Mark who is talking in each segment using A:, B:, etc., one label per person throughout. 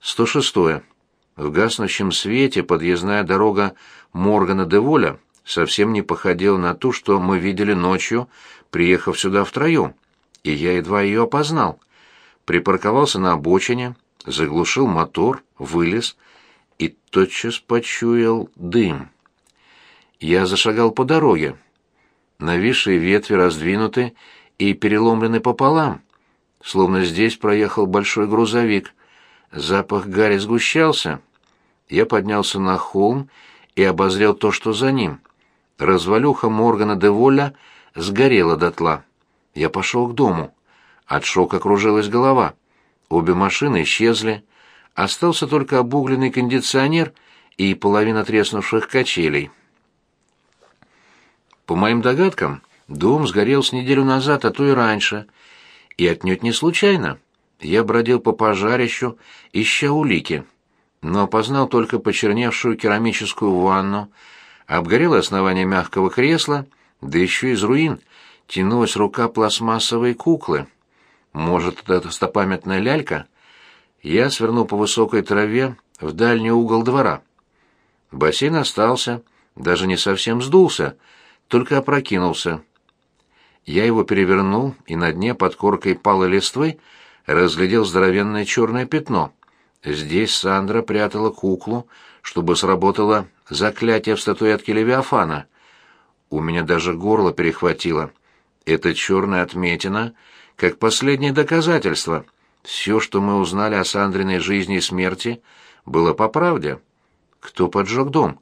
A: 106. В гаснущем свете подъездная дорога Моргана де Воля совсем не походила на ту, что мы видели ночью, приехав сюда втроем, и я едва ее опознал. Припарковался на обочине, заглушил мотор, вылез и тотчас почуял дым. Я зашагал по дороге. Нависшие ветви раздвинуты и переломлены пополам, словно здесь проехал большой грузовик. Запах гари сгущался. Я поднялся на холм и обозрел то, что за ним. Развалюха Моргана де Воля сгорела дотла. Я пошел к дому. От шока кружилась голова. Обе машины исчезли. Остался только обугленный кондиционер и половина треснувших качелей. По моим догадкам, дом сгорел с неделю назад, а то и раньше. И отнюдь не случайно. Я бродил по пожарищу, ища улики, но опознал только почерневшую керамическую ванну, обгорелое основание мягкого кресла, да еще из руин тянулась рука пластмассовой куклы. Может, это стопамятная лялька? Я свернул по высокой траве в дальний угол двора. Бассейн остался, даже не совсем сдулся, только опрокинулся. Я его перевернул, и на дне под коркой палой листвы разглядел здоровенное черное пятно. Здесь Сандра прятала куклу, чтобы сработало заклятие в статуэтке Левиафана. У меня даже горло перехватило. Эта черная отметина как последнее доказательство. Все, что мы узнали о Сандриной жизни и смерти, было по правде. Кто поджег дом?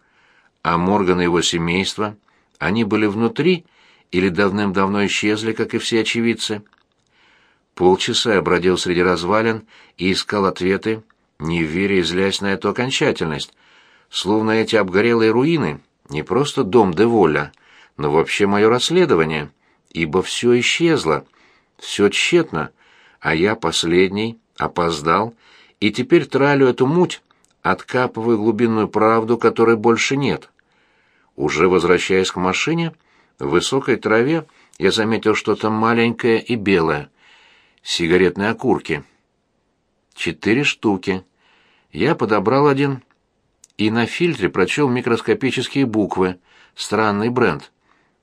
A: А Морган и его семейство? Они были внутри или давным-давно исчезли, как и все очевидцы? Полчаса я бродил среди развалин и искал ответы, не веря и злясь на эту окончательность, словно эти обгорелые руины не просто дом де Воля, но вообще мое расследование, ибо все исчезло, все тщетно, а я последний, опоздал, и теперь тралю эту муть, откапываю глубинную правду, которой больше нет. Уже возвращаясь к машине, в высокой траве я заметил что-то маленькое и белое. Сигаретные окурки. Четыре штуки. Я подобрал один и на фильтре прочел микроскопические буквы. Странный бренд.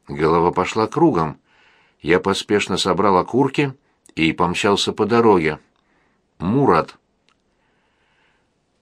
A: Голова пошла кругом. Я поспешно собрал окурки и помчался по дороге. Мурат.